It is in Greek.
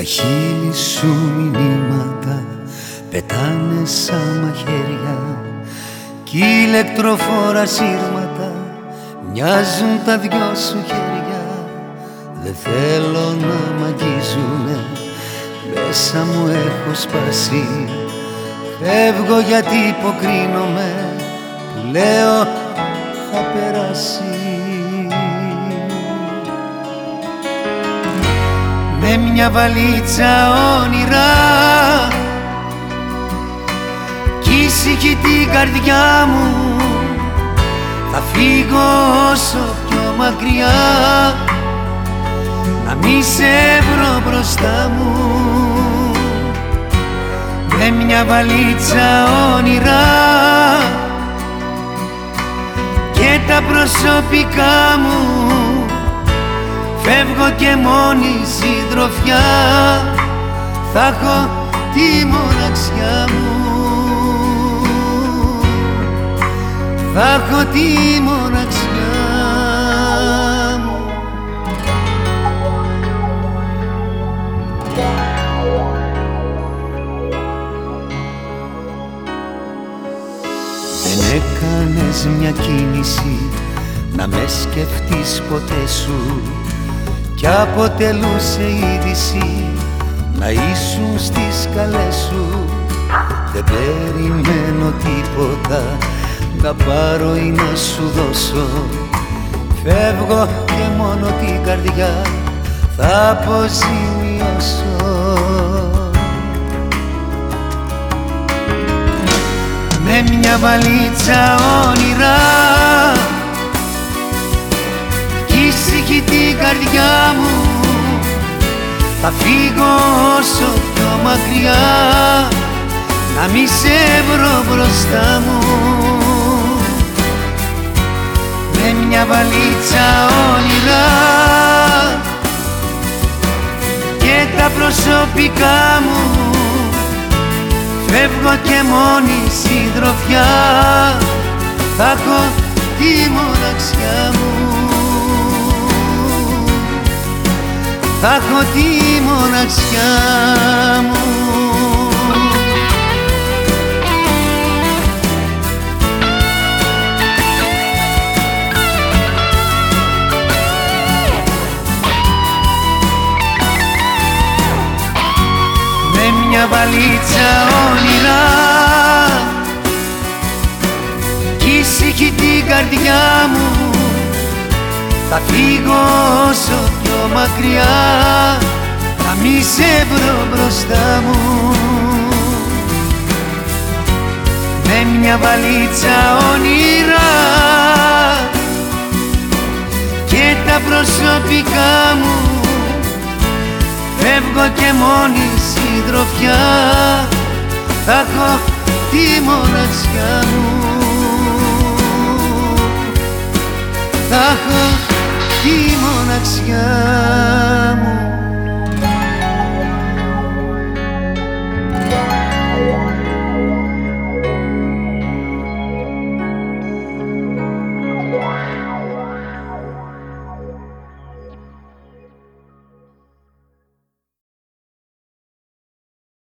Τα χείλη σου μηνύματα πετάνε σαν μαχαίρια κι ηλεκτροφόρα σύρματα μοιάζουν τα δυο σου χέρια. Δεν θέλω να μ' αγγίζουνε μέσα μου έχω σπάσει. Φεύγω γιατί υποκρίνομαι που λέω θα περάσει Με μια βαλίτσα όνειρα. Κι ήσυχη την καρδιά μου θα φύγω όσο πιο μακριά. Να μη σε βρω μπροστά μου με μια βαλίτσα όνειρα. Και τα προσωπικά μου φεύγω και μόνη συντροφιά. Θα έχω τη μοναξιά μου. Θα έχω τη μοναξιά Δεν έκανες μια κίνηση να με σκεφτείς ποτέ σου κι αποτελούσε είδηση να ήσουν στις καλές σου. Δεν περιμένω τίποτα να πάρω ή να σου δώσω. Φεύγω και μόνο την καρδιά θα αποζημιώσω. Με μια βαλίτσα όνειρα καρδιά μου. Θα φύγω όσο πιο μακριά να μη σε βρω μπροστά μου. Με μια βαλίτσα όνειρα και τα προσωπικά μου. Φεύγω και μόνη συντροφιά θα έχω τη μοναξιά θα έχω τη μοναξιά μου. Με μια βαλίτσα όνειρα κι ήσυχη την καρδιά μου. Θα φύγω όσο πιο μακριά. να μη σε βρω μπροστά μου. Με μια βαλίτσα όνειρα και τα προσωπικά μου. Φεύγω και μόνη συντροφιά θα έχω τη μοναξιά μου. Θα έχω τη μοναξιά